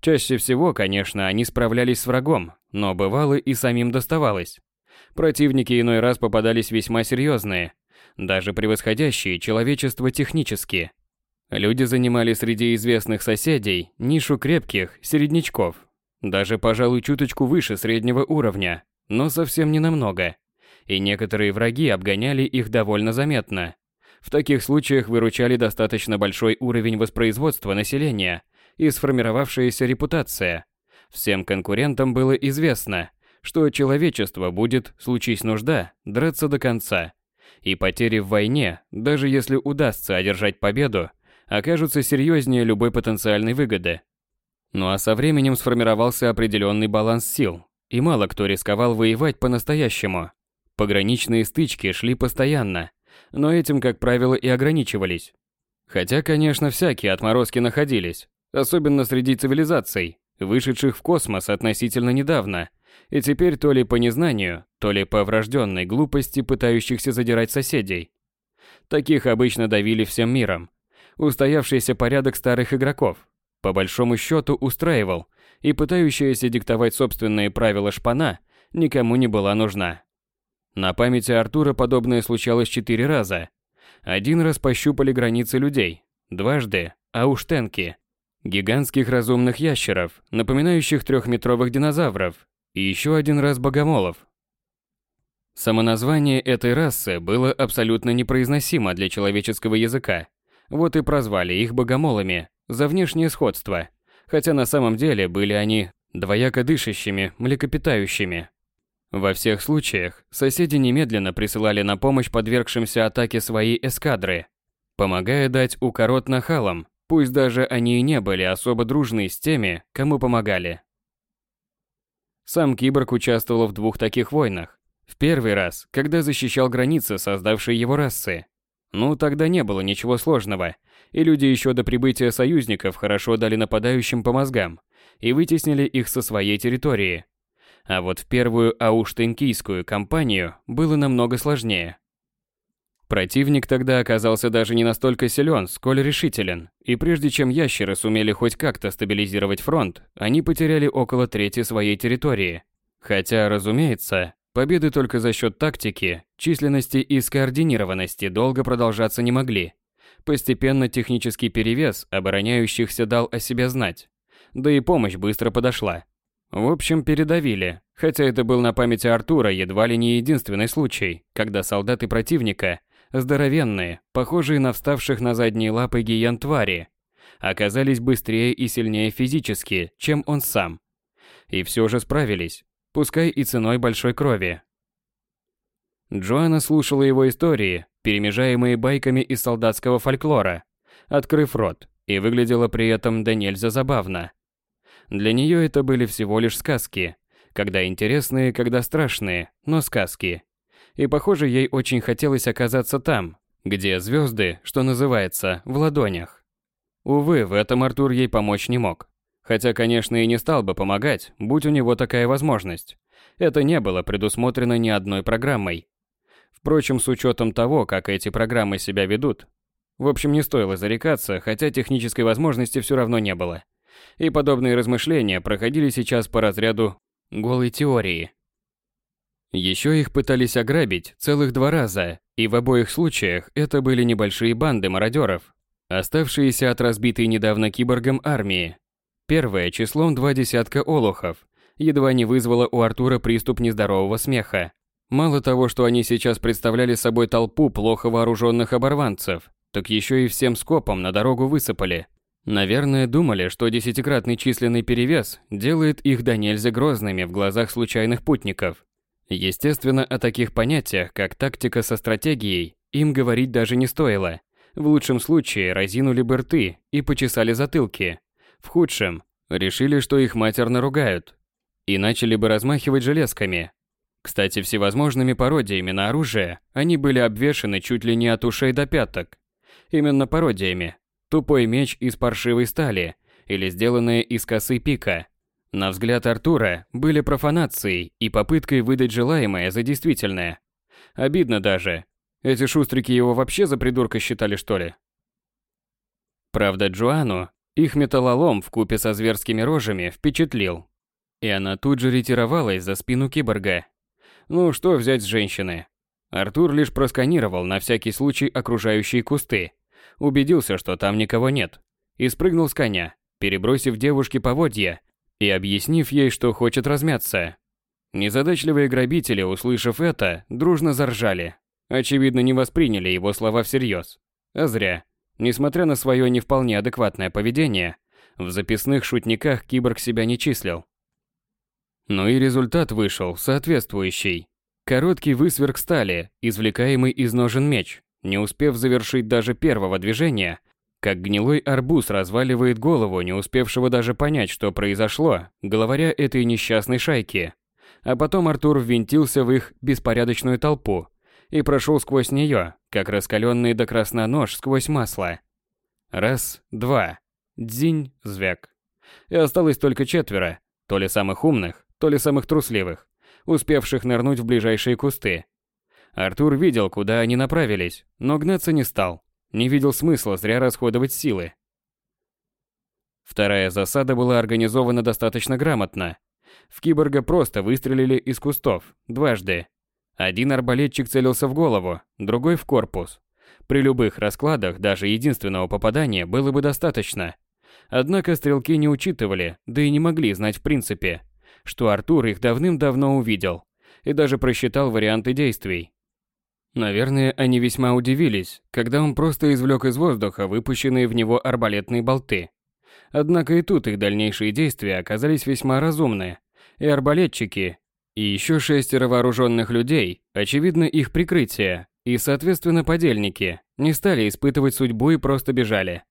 Чаще всего, конечно, они справлялись с врагом, но бывало и самим доставалось. Противники иной раз попадались весьма серьезные, даже превосходящие человечество технически. Люди занимали среди известных соседей нишу крепких середнячков, даже, пожалуй, чуточку выше среднего уровня, но совсем не намного. И некоторые враги обгоняли их довольно заметно. В таких случаях выручали достаточно большой уровень воспроизводства населения и сформировавшаяся репутация. Всем конкурентам было известно, что человечество будет, случись нужда, драться до конца. И потери в войне, даже если удастся одержать победу, окажутся серьезнее любой потенциальной выгоды. Ну а со временем сформировался определенный баланс сил, и мало кто рисковал воевать по-настоящему. Пограничные стычки шли постоянно, но этим, как правило, и ограничивались. Хотя, конечно, всякие отморозки находились, особенно среди цивилизаций, вышедших в космос относительно недавно, и теперь то ли по незнанию, то ли по врожденной глупости пытающихся задирать соседей. Таких обычно давили всем миром. Устоявшийся порядок старых игроков, по большому счету, устраивал, и пытающаяся диктовать собственные правила шпана никому не была нужна. На памяти Артура подобное случалось четыре раза. Один раз пощупали границы людей, дважды – ауштенки, гигантских разумных ящеров, напоминающих трехметровых динозавров, и еще один раз богомолов. Самоназвание этой расы было абсолютно непроизносимо для человеческого языка, вот и прозвали их богомолами за внешнее сходство, хотя на самом деле были они двояко дышащими, млекопитающими. Во всех случаях соседи немедленно присылали на помощь подвергшимся атаке свои эскадры, помогая дать укорот нахалам, пусть даже они и не были особо дружны с теми, кому помогали. Сам Киборг участвовал в двух таких войнах. В первый раз, когда защищал границы создавшей его расы. Ну, тогда не было ничего сложного, и люди еще до прибытия союзников хорошо дали нападающим по мозгам и вытеснили их со своей территории. А вот в первую ауштенкийскую кампанию было намного сложнее. Противник тогда оказался даже не настолько силен, сколь решителен, и прежде чем ящеры сумели хоть как-то стабилизировать фронт, они потеряли около трети своей территории. Хотя, разумеется, победы только за счет тактики, численности и скоординированности долго продолжаться не могли. Постепенно технический перевес обороняющихся дал о себе знать. Да и помощь быстро подошла. В общем, передавили, хотя это был на памяти Артура едва ли не единственный случай, когда солдаты противника – Здоровенные, похожие на вставших на задние лапы гиен твари, оказались быстрее и сильнее физически, чем он сам. И все же справились, пускай и ценой большой крови. Джоанна слушала его истории, перемежаемые байками из солдатского фольклора, открыв рот, и выглядела при этом да нельзя забавно. Для нее это были всего лишь сказки, когда интересные, когда страшные, но сказки и, похоже, ей очень хотелось оказаться там, где звезды, что называется, в ладонях. Увы, в этом Артур ей помочь не мог. Хотя, конечно, и не стал бы помогать, будь у него такая возможность. Это не было предусмотрено ни одной программой. Впрочем, с учетом того, как эти программы себя ведут, в общем, не стоило зарекаться, хотя технической возможности все равно не было. И подобные размышления проходили сейчас по разряду голой теории. Еще их пытались ограбить целых два раза, и в обоих случаях это были небольшие банды мародеров, оставшиеся от разбитой недавно киборгом армии. Первое числом два десятка олухов едва не вызвало у Артура приступ нездорового смеха. Мало того, что они сейчас представляли собой толпу плохо вооруженных оборванцев, так еще и всем скопом на дорогу высыпали. Наверное, думали, что десятикратный численный перевес делает их до нельзя грозными в глазах случайных путников. Естественно, о таких понятиях, как тактика со стратегией, им говорить даже не стоило. В лучшем случае разинули бы рты и почесали затылки. В худшем решили, что их матерно ругают. И начали бы размахивать железками. Кстати, всевозможными пародиями на оружие они были обвешаны чуть ли не от ушей до пяток. Именно пародиями. Тупой меч из паршивой стали или сделанная из косы пика – на взгляд Артура, были профанацией и попыткой выдать желаемое за действительное. Обидно даже. Эти шустрики его вообще за придурка считали, что ли? Правда, Джоану их металлолом в купе со зверскими рожами впечатлил. И она тут же ретировалась за спину киборга. Ну, что взять с женщины? Артур лишь просканировал на всякий случай окружающие кусты. убедился, что там никого нет, и спрыгнул с коня, перебросив девушке поводья и объяснив ей, что хочет размяться. Незадачливые грабители, услышав это, дружно заржали. Очевидно, не восприняли его слова всерьез. А зря. Несмотря на свое не вполне адекватное поведение, в записных шутниках киборг себя не числил. Ну и результат вышел соответствующий. Короткий высверк стали, извлекаемый из ножен меч, не успев завершить даже первого движения, как гнилой арбуз разваливает голову не успевшего даже понять, что произошло, главаря этой несчастной шайки. А потом Артур ввинтился в их беспорядочную толпу и прошел сквозь нее, как раскаленный до красна нож сквозь масло. Раз, два, дзинь, звяк. И осталось только четверо, то ли самых умных, то ли самых трусливых, успевших нырнуть в ближайшие кусты. Артур видел, куда они направились, но гнаться не стал. Не видел смысла зря расходовать силы. Вторая засада была организована достаточно грамотно. В киборга просто выстрелили из кустов, дважды. Один арбалетчик целился в голову, другой в корпус. При любых раскладах даже единственного попадания было бы достаточно. Однако стрелки не учитывали, да и не могли знать в принципе, что Артур их давным-давно увидел и даже просчитал варианты действий. Наверное, они весьма удивились, когда он просто извлек из воздуха выпущенные в него арбалетные болты. Однако и тут их дальнейшие действия оказались весьма разумны, и арбалетчики, и еще шестеро вооруженных людей, очевидно их прикрытие, и, соответственно, подельники, не стали испытывать судьбу и просто бежали.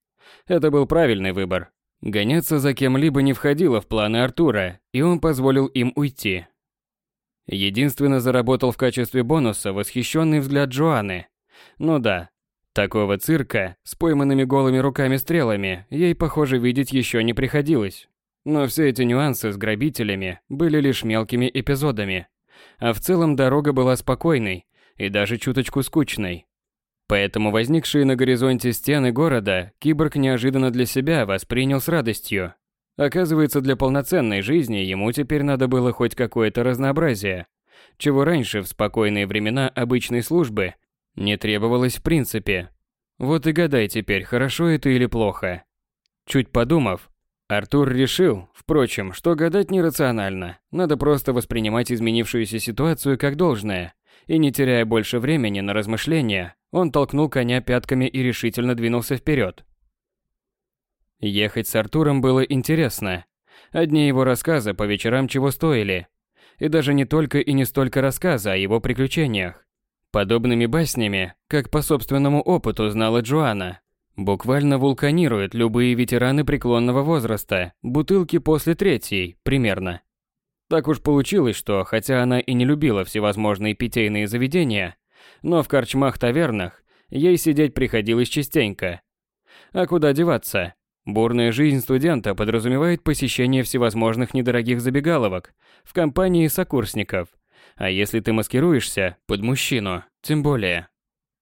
Это был правильный выбор. Гоняться за кем-либо не входило в планы Артура, и он позволил им уйти. Единственно заработал в качестве бонуса восхищенный взгляд Джоанны. Ну да, такого цирка с пойманными голыми руками стрелами ей, похоже, видеть еще не приходилось. Но все эти нюансы с грабителями были лишь мелкими эпизодами. А в целом дорога была спокойной и даже чуточку скучной. Поэтому возникшие на горизонте стены города киборг неожиданно для себя воспринял с радостью. Оказывается, для полноценной жизни ему теперь надо было хоть какое-то разнообразие, чего раньше в спокойные времена обычной службы не требовалось в принципе. Вот и гадай теперь, хорошо это или плохо. Чуть подумав, Артур решил, впрочем, что гадать нерационально, надо просто воспринимать изменившуюся ситуацию как должное, и не теряя больше времени на размышления, он толкнул коня пятками и решительно двинулся вперед. Ехать с Артуром было интересно. Одни его рассказы по вечерам чего стоили. И даже не только и не столько рассказы о его приключениях. Подобными баснями, как по собственному опыту знала Джоанна, буквально вулканируют любые ветераны преклонного возраста, бутылки после третьей, примерно. Так уж получилось, что хотя она и не любила всевозможные питейные заведения, но в корчмах-тавернах ей сидеть приходилось частенько. А куда деваться? Бурная жизнь студента подразумевает посещение всевозможных недорогих забегаловок в компании сокурсников. А если ты маскируешься под мужчину, тем более.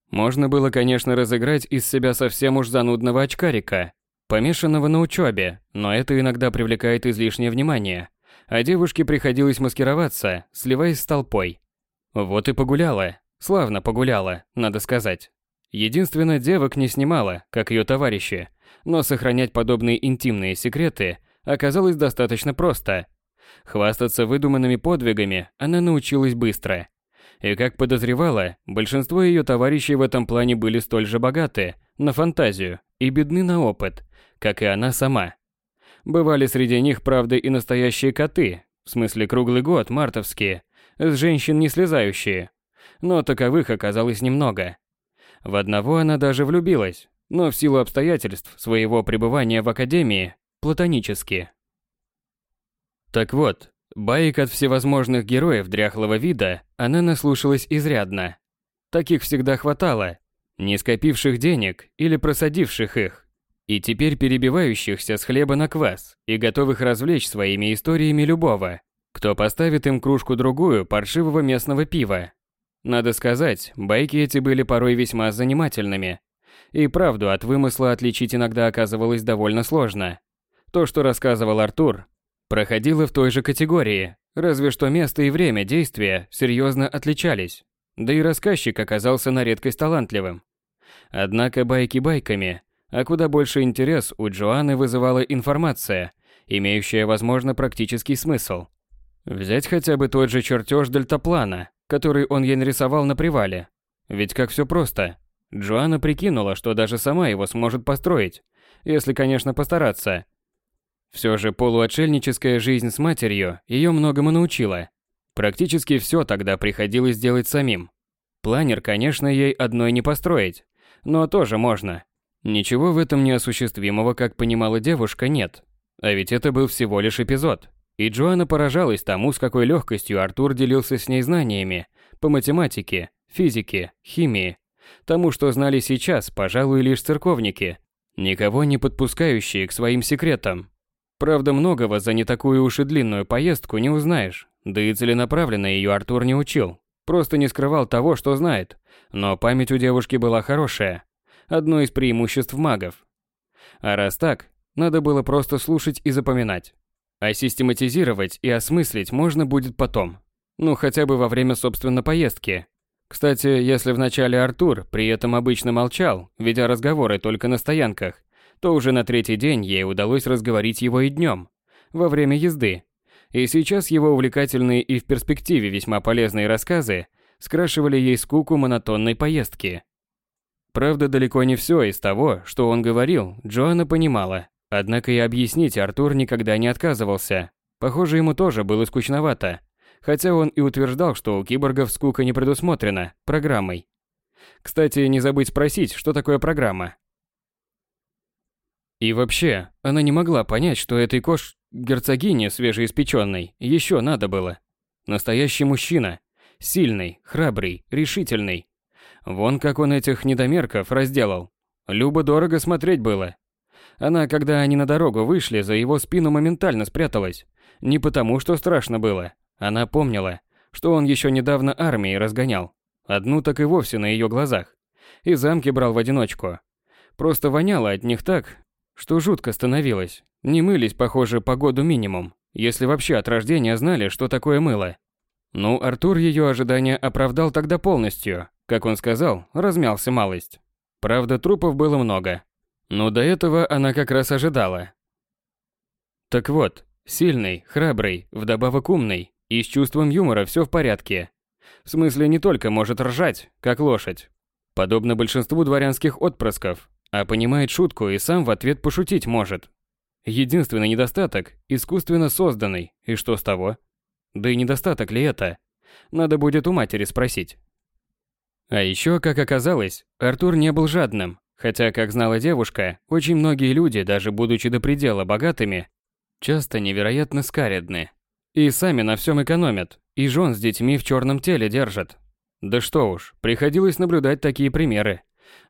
Можно было, конечно, разыграть из себя совсем уж занудного очкарика, помешанного на учебе, но это иногда привлекает излишнее внимание, а девушке приходилось маскироваться, сливаясь с толпой. Вот и погуляла, славно погуляла, надо сказать. Единственное, девок не снимала, как ее товарищи, но сохранять подобные интимные секреты оказалось достаточно просто. Хвастаться выдуманными подвигами она научилась быстро. И как подозревала, большинство ее товарищей в этом плане были столь же богаты на фантазию и бедны на опыт, как и она сама. Бывали среди них, правда, и настоящие коты, в смысле круглый год, мартовские, с женщин не слезающие. Но таковых оказалось немного. В одного она даже влюбилась, но в силу обстоятельств своего пребывания в академии платонически. Так вот, баек от всевозможных героев дряхлого вида она наслушалась изрядно. Таких всегда хватало, не скопивших денег или просадивших их, и теперь перебивающихся с хлеба на квас и готовых развлечь своими историями любого, кто поставит им кружку-другую паршивого местного пива. Надо сказать, байки эти были порой весьма занимательными, и правду от вымысла отличить иногда оказывалось довольно сложно. То, что рассказывал Артур, проходило в той же категории, разве что место и время действия серьезно отличались. Да и рассказчик оказался на редкость талантливым. Однако байки байками, а куда больше интерес у Джоанны вызывала информация, имеющая, возможно, практический смысл. Взять хотя бы тот же чертеж дельтаплана, который он ей нарисовал на привале. Ведь как все просто. Джоанна прикинула, что даже сама его сможет построить, если, конечно, постараться. Все же полуотшельническая жизнь с матерью ее многому научила. Практически все тогда приходилось делать самим. Планер, конечно, ей одной не построить, но тоже можно. Ничего в этом неосуществимого, как понимала девушка, нет. А ведь это был всего лишь эпизод. И Джоанна поражалась тому, с какой легкостью Артур делился с ней знаниями по математике, физике, химии. Тому, что знали сейчас, пожалуй, лишь церковники, никого не подпускающие к своим секретам. Правда, многого за не такую уж и длинную поездку не узнаешь, да и целенаправленно ее Артур не учил. Просто не скрывал того, что знает. Но память у девушки была хорошая. Одно из преимуществ магов. А раз так, надо было просто слушать и запоминать. А систематизировать и осмыслить можно будет потом. Ну, хотя бы во время, собственно, поездки. Кстати, если вначале Артур при этом обычно молчал, ведя разговоры только на стоянках, то уже на третий день ей удалось разговорить его и днем, во время езды. И сейчас его увлекательные и в перспективе весьма полезные рассказы скрашивали ей скуку монотонной поездки. Правда, далеко не все из того, что он говорил, Джоанна понимала. Однако и объяснить Артур никогда не отказывался. Похоже, ему тоже было скучновато. Хотя он и утверждал, что у киборгов скука не предусмотрена программой. Кстати, не забыть спросить, что такое программа. И вообще, она не могла понять, что этой кош... герцогине свежеиспеченной еще надо было. Настоящий мужчина. Сильный, храбрый, решительный. Вон как он этих недомерков разделал. Любо-дорого смотреть было. Она, когда они на дорогу вышли, за его спину моментально спряталась. Не потому, что страшно было. Она помнила, что он еще недавно армией разгонял. Одну так и вовсе на ее глазах. И замки брал в одиночку. Просто воняло от них так, что жутко становилось. Не мылись, похоже, по году минимум, если вообще от рождения знали, что такое мыло. Ну, Артур ее ожидания оправдал тогда полностью. Как он сказал, размялся малость. Правда, трупов было много. Но до этого она как раз ожидала. Так вот, сильный, храбрый, вдобавок умный, и с чувством юмора все в порядке. В смысле, не только может ржать, как лошадь, подобно большинству дворянских отпрысков, а понимает шутку и сам в ответ пошутить может. Единственный недостаток – искусственно созданный, и что с того? Да и недостаток ли это? Надо будет у матери спросить. А еще, как оказалось, Артур не был жадным, Хотя, как знала девушка, очень многие люди, даже будучи до предела богатыми, часто невероятно скаредны. И сами на всем экономят, и жен с детьми в черном теле держат. Да что уж, приходилось наблюдать такие примеры.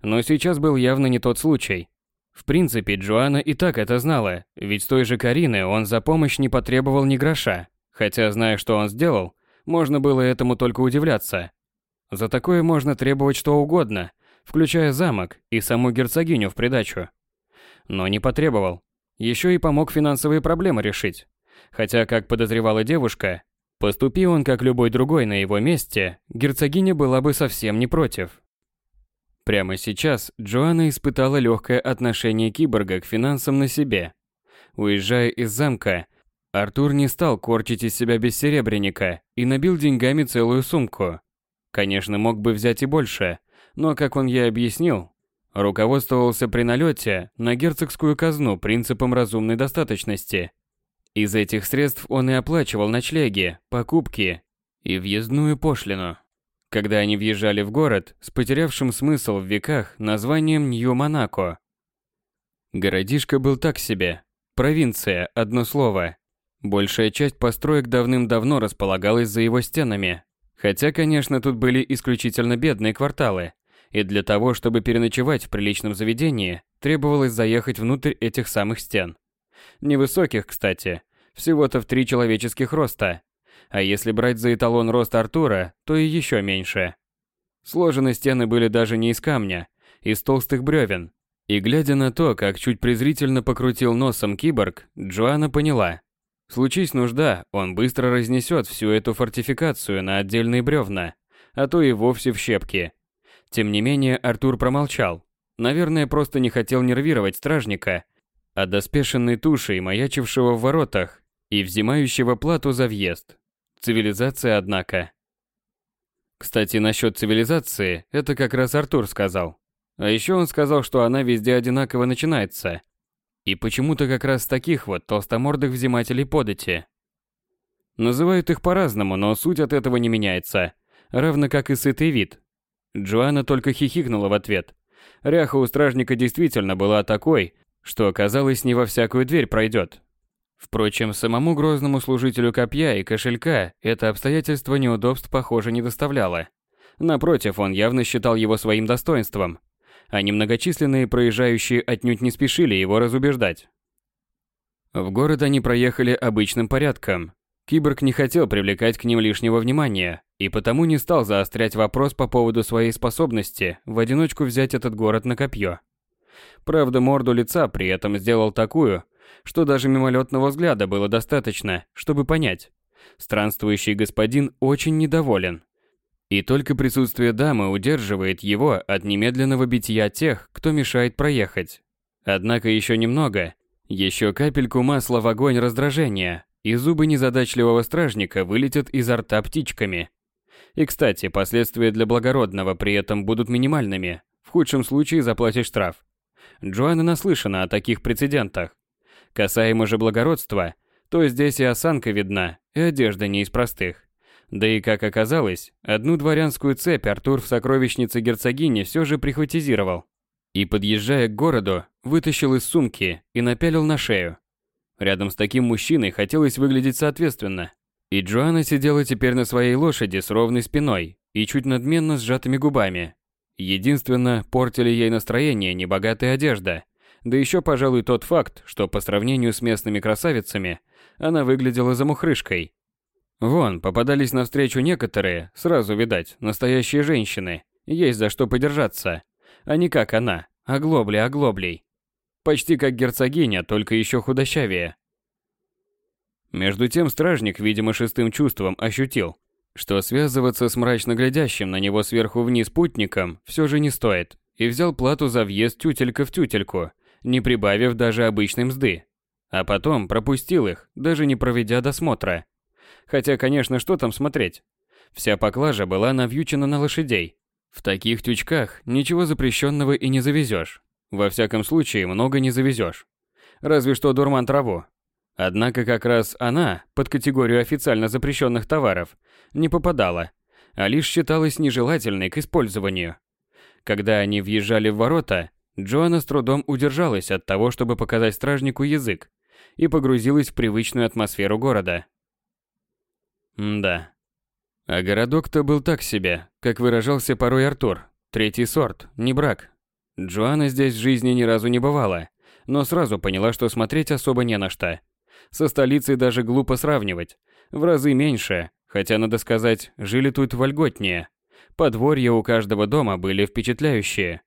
Но сейчас был явно не тот случай. В принципе, Джоанна и так это знала, ведь с той же Карины он за помощь не потребовал ни гроша. Хотя, зная, что он сделал, можно было этому только удивляться. За такое можно требовать что угодно, включая замок и саму герцогиню в придачу. Но не потребовал. Еще и помог финансовые проблемы решить. Хотя, как подозревала девушка, поступи он как любой другой на его месте, герцогиня была бы совсем не против. Прямо сейчас Джоанна испытала легкое отношение киборга к финансам на себе. Уезжая из замка, Артур не стал корчить из себя бессеребренника и набил деньгами целую сумку. Конечно, мог бы взять и больше, но, как он ей объяснил, руководствовался при налете на герцогскую казну принципом разумной достаточности. Из этих средств он и оплачивал ночлеги, покупки и въездную пошлину. Когда они въезжали в город с потерявшим смысл в веках названием Нью-Монако. Городишко был так себе. Провинция, одно слово. Большая часть построек давным-давно располагалась за его стенами. Хотя, конечно, тут были исключительно бедные кварталы, и для того, чтобы переночевать в приличном заведении, требовалось заехать внутрь этих самых стен. Невысоких, кстати, всего-то в три человеческих роста. А если брать за эталон рост Артура, то и еще меньше. Сложены стены были даже не из камня, из толстых бревен. И глядя на то, как чуть презрительно покрутил носом киборг, Джоанна поняла. Случись нужда, он быстро разнесет всю эту фортификацию на отдельные бревна, а то и вовсе в щепки. Тем не менее, Артур промолчал. Наверное, просто не хотел нервировать стражника, а доспешенной тушей, маячившего в воротах и взимающего плату за въезд. Цивилизация, однако. Кстати, насчет цивилизации, это как раз Артур сказал. А еще он сказал, что она везде одинаково начинается. И почему-то как раз таких вот толстомордых взимателей подати. Называют их по-разному, но суть от этого не меняется. Равно как и сытый вид. Джоанна только хихикнула в ответ. Ряха у стражника действительно была такой, что оказалось не во всякую дверь пройдет. Впрочем, самому грозному служителю копья и кошелька это обстоятельство неудобств, похоже, не доставляло. Напротив, он явно считал его своим достоинством а немногочисленные проезжающие отнюдь не спешили его разубеждать. В город они проехали обычным порядком. Киборг не хотел привлекать к ним лишнего внимания, и потому не стал заострять вопрос по поводу своей способности в одиночку взять этот город на копье. Правда, морду лица при этом сделал такую, что даже мимолетного взгляда было достаточно, чтобы понять. Странствующий господин очень недоволен. И только присутствие дамы удерживает его от немедленного битья тех, кто мешает проехать. Однако еще немного, еще капельку масла в огонь раздражения, и зубы незадачливого стражника вылетят изо рта птичками. И, кстати, последствия для благородного при этом будут минимальными. В худшем случае заплатишь штраф. Джоанна наслышана о таких прецедентах. Касаемо же благородства, то здесь и осанка видна, и одежда не из простых. Да и, как оказалось, одну дворянскую цепь Артур в сокровищнице герцогини все же прихватизировал. И, подъезжая к городу, вытащил из сумки и напялил на шею. Рядом с таким мужчиной хотелось выглядеть соответственно. И Джоанна сидела теперь на своей лошади с ровной спиной и чуть надменно сжатыми губами. Единственно, портили ей настроение небогатая одежда. Да еще, пожалуй, тот факт, что по сравнению с местными красавицами, она выглядела замухрышкой. Вон, попадались навстречу некоторые, сразу видать, настоящие женщины. Есть за что подержаться. А не как она, оглобли оглоблей. Почти как герцогиня, только еще худощавее. Между тем стражник, видимо, шестым чувством ощутил, что связываться с мрачно глядящим на него сверху вниз путником все же не стоит, и взял плату за въезд тютелька в тютельку, не прибавив даже обычной мзды. А потом пропустил их, даже не проведя досмотра. Хотя, конечно, что там смотреть? Вся поклажа была навьючена на лошадей. В таких тючках ничего запрещенного и не завезешь. Во всяком случае, много не завезешь. Разве что дурман траву. Однако как раз она, под категорию официально запрещенных товаров, не попадала, а лишь считалась нежелательной к использованию. Когда они въезжали в ворота, Джоанна с трудом удержалась от того, чтобы показать стражнику язык, и погрузилась в привычную атмосферу города. М-да. А городок-то был так себе, как выражался порой Артур. Третий сорт, не брак. Джоанна здесь в жизни ни разу не бывала, но сразу поняла, что смотреть особо не на что. Со столицей даже глупо сравнивать. В разы меньше, хотя, надо сказать, жили тут вольготнее. Подворья у каждого дома были впечатляющие.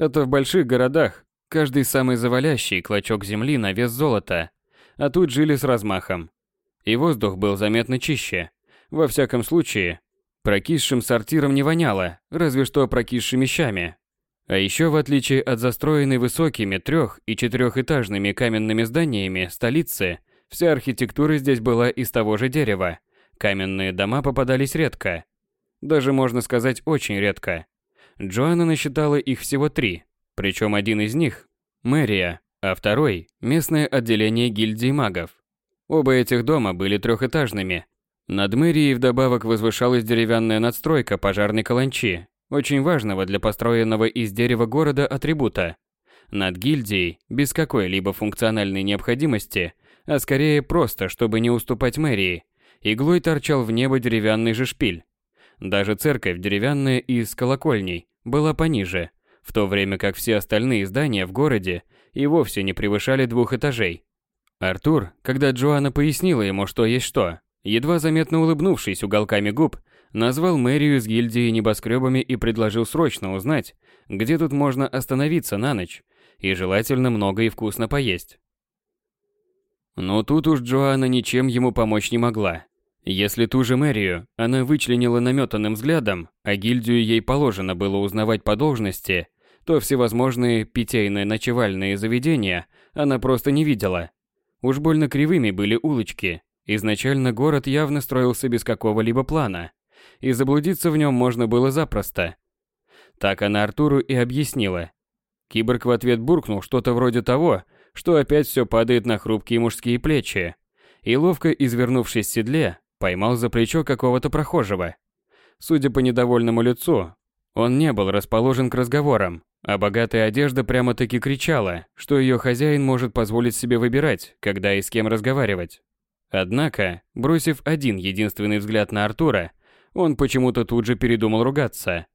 Это в больших городах, каждый самый завалящий клочок земли на вес золота. А тут жили с размахом. И воздух был заметно чище. Во всяком случае, прокисшим сортиром не воняло, разве что прокисшими щами. А еще, в отличие от застроенной высокими трех- и четырехэтажными каменными зданиями столицы, вся архитектура здесь была из того же дерева. Каменные дома попадались редко. Даже, можно сказать, очень редко. Джоанна насчитала их всего три, причем один из них – мэрия, а второй – местное отделение гильдии магов. Оба этих дома были трехэтажными. Над мэрией вдобавок возвышалась деревянная надстройка пожарной каланчи, очень важного для построенного из дерева города атрибута. Над гильдией, без какой-либо функциональной необходимости, а скорее просто, чтобы не уступать мэрии, иглой торчал в небо деревянный же шпиль. Даже церковь деревянная и с колокольней была пониже, в то время как все остальные здания в городе и вовсе не превышали двух этажей. Артур, когда Джоанна пояснила ему, что есть что, едва заметно улыбнувшись уголками губ, назвал мэрию с гильдией небоскребами и предложил срочно узнать, где тут можно остановиться на ночь, и желательно много и вкусно поесть. Но тут уж Джоанна ничем ему помочь не могла. Если ту же мэрию она вычленила наметанным взглядом, а гильдию ей положено было узнавать по должности, то всевозможные питейно-ночевальные заведения она просто не видела. Уж больно кривыми были улочки. Изначально город явно строился без какого-либо плана, и заблудиться в нем можно было запросто. Так она Артуру и объяснила. Киборг в ответ буркнул что-то вроде того, что опять все падает на хрупкие мужские плечи, и ловко извернувшись в седле, поймал за плечо какого-то прохожего. Судя по недовольному лицу, он не был расположен к разговорам, а богатая одежда прямо-таки кричала, что ее хозяин может позволить себе выбирать, когда и с кем разговаривать. Однако, бросив один единственный взгляд на Артура, он почему-то тут же передумал ругаться.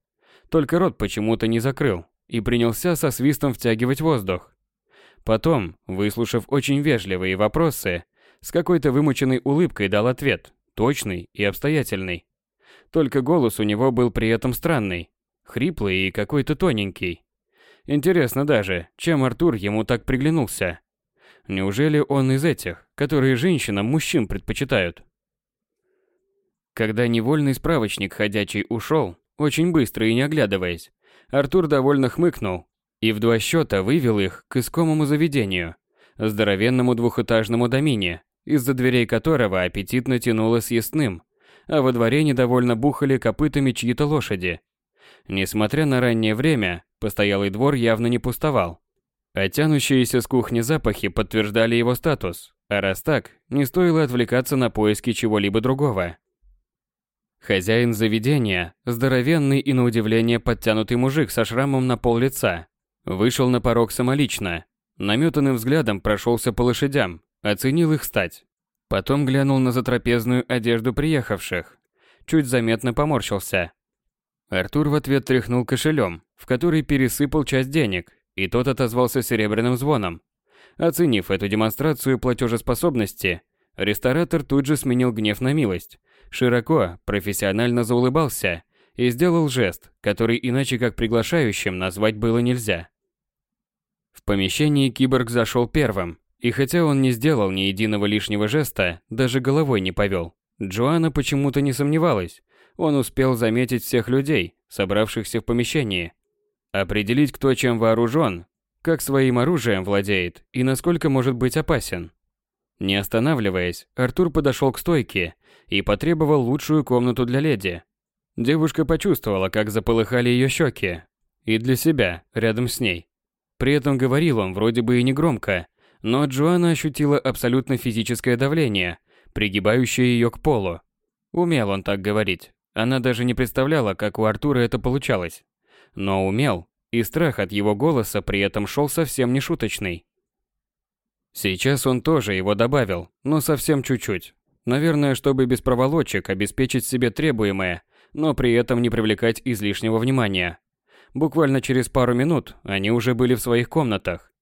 Только рот почему-то не закрыл и принялся со свистом втягивать воздух. Потом, выслушав очень вежливые вопросы, с какой-то вымученной улыбкой дал ответ, точный и обстоятельный. Только голос у него был при этом странный, хриплый и какой-то тоненький. Интересно даже, чем Артур ему так приглянулся. Неужели он из этих, которые женщинам мужчин предпочитают? Когда невольный справочник ходячий ушел, очень быстро и не оглядываясь, Артур довольно хмыкнул и в два счета вывел их к искомому заведению, здоровенному двухэтажному домине, из-за дверей которого аппетитно тянуло съестным, а во дворе недовольно бухали копытами чьи-то лошади. Несмотря на раннее время, постоялый двор явно не пустовал. А тянущиеся с кухни запахи подтверждали его статус, а раз так, не стоило отвлекаться на поиски чего-либо другого. Хозяин заведения, здоровенный и на удивление подтянутый мужик со шрамом на пол лица, вышел на порог самолично, наметанным взглядом прошелся по лошадям, оценил их стать. Потом глянул на затрапезную одежду приехавших, чуть заметно поморщился, Артур в ответ тряхнул кошелем, в который пересыпал часть денег, и тот отозвался серебряным звоном. Оценив эту демонстрацию платежеспособности, ресторатор тут же сменил гнев на милость, широко, профессионально заулыбался и сделал жест, который иначе как приглашающим назвать было нельзя. В помещении киборг зашел первым, и хотя он не сделал ни единого лишнего жеста, даже головой не повел. Джоанна почему-то не сомневалась, он успел заметить всех людей, собравшихся в помещении, определить, кто чем вооружен, как своим оружием владеет и насколько может быть опасен. Не останавливаясь, Артур подошел к стойке и потребовал лучшую комнату для леди. Девушка почувствовала, как заполыхали ее щеки, и для себя, рядом с ней. При этом говорил он вроде бы и негромко, но Джоанна ощутила абсолютно физическое давление, пригибающее ее к полу. Умел он так говорить. Она даже не представляла, как у Артура это получалось. Но умел, и страх от его голоса при этом шел совсем не шуточный. Сейчас он тоже его добавил, но совсем чуть-чуть. Наверное, чтобы без проволочек обеспечить себе требуемое, но при этом не привлекать излишнего внимания. Буквально через пару минут они уже были в своих комнатах.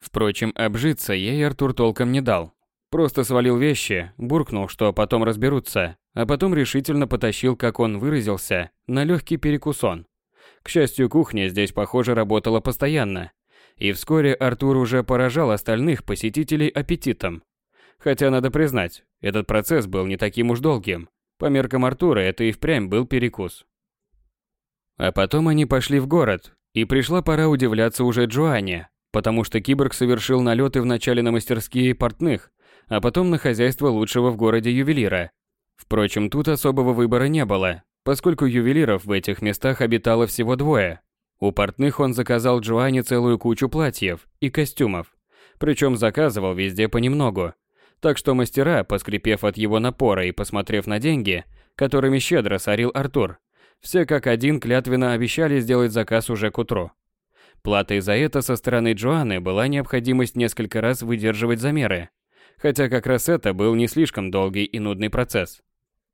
Впрочем, обжиться ей Артур толком не дал. Просто свалил вещи, буркнул, что потом разберутся, а потом решительно потащил, как он выразился, на легкий перекусон. К счастью, кухня здесь, похоже, работала постоянно, и вскоре Артур уже поражал остальных посетителей аппетитом. Хотя, надо признать, этот процесс был не таким уж долгим. По меркам Артура это и впрямь был перекус. А потом они пошли в город, и пришла пора удивляться уже Джоанне, потому что киборг совершил налеты вначале на мастерские портных, а потом на хозяйство лучшего в городе ювелира, Впрочем, тут особого выбора не было, поскольку ювелиров в этих местах обитало всего двое. У портных он заказал Джоанне целую кучу платьев и костюмов, причем заказывал везде понемногу. Так что мастера, поскрипев от его напора и посмотрев на деньги, которыми щедро сорил Артур, все как один клятвенно обещали сделать заказ уже к утру. Платой за это со стороны Джоанны была необходимость несколько раз выдерживать замеры, хотя как раз это был не слишком долгий и нудный процесс.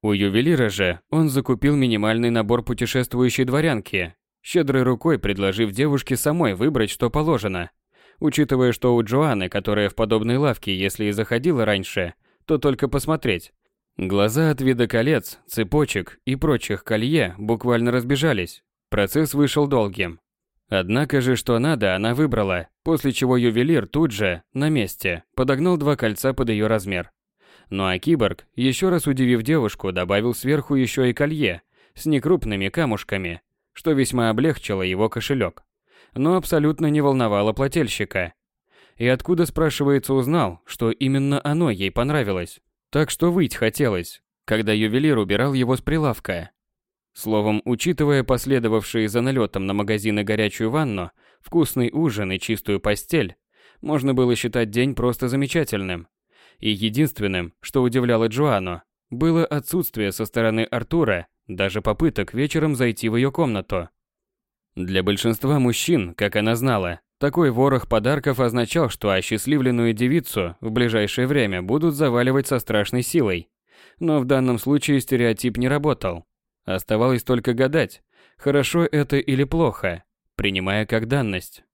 У ювелира же он закупил минимальный набор путешествующей дворянки, щедрой рукой предложив девушке самой выбрать, что положено. Учитывая, что у Джоанны, которая в подобной лавке, если и заходила раньше, то только посмотреть. Глаза от вида колец, цепочек и прочих колье буквально разбежались. Процесс вышел долгим. Однако же, что надо, она выбрала, после чего ювелир тут же, на месте, подогнал два кольца под ее размер. Ну а киборг, еще раз удивив девушку, добавил сверху еще и колье с некрупными камушками, что весьма облегчило его кошелек, но абсолютно не волновало плательщика. И откуда, спрашивается, узнал, что именно оно ей понравилось? Так что выть хотелось, когда ювелир убирал его с прилавка. Словом, учитывая последовавшие за налетом на магазины горячую ванну, вкусный ужин и чистую постель, можно было считать день просто замечательным. И единственным, что удивляло Джоанну, было отсутствие со стороны Артура даже попыток вечером зайти в ее комнату. Для большинства мужчин, как она знала, такой ворох подарков означал, что осчастливленную девицу в ближайшее время будут заваливать со страшной силой. Но в данном случае стереотип не работал. Оставалось только гадать, хорошо это или плохо, принимая как данность.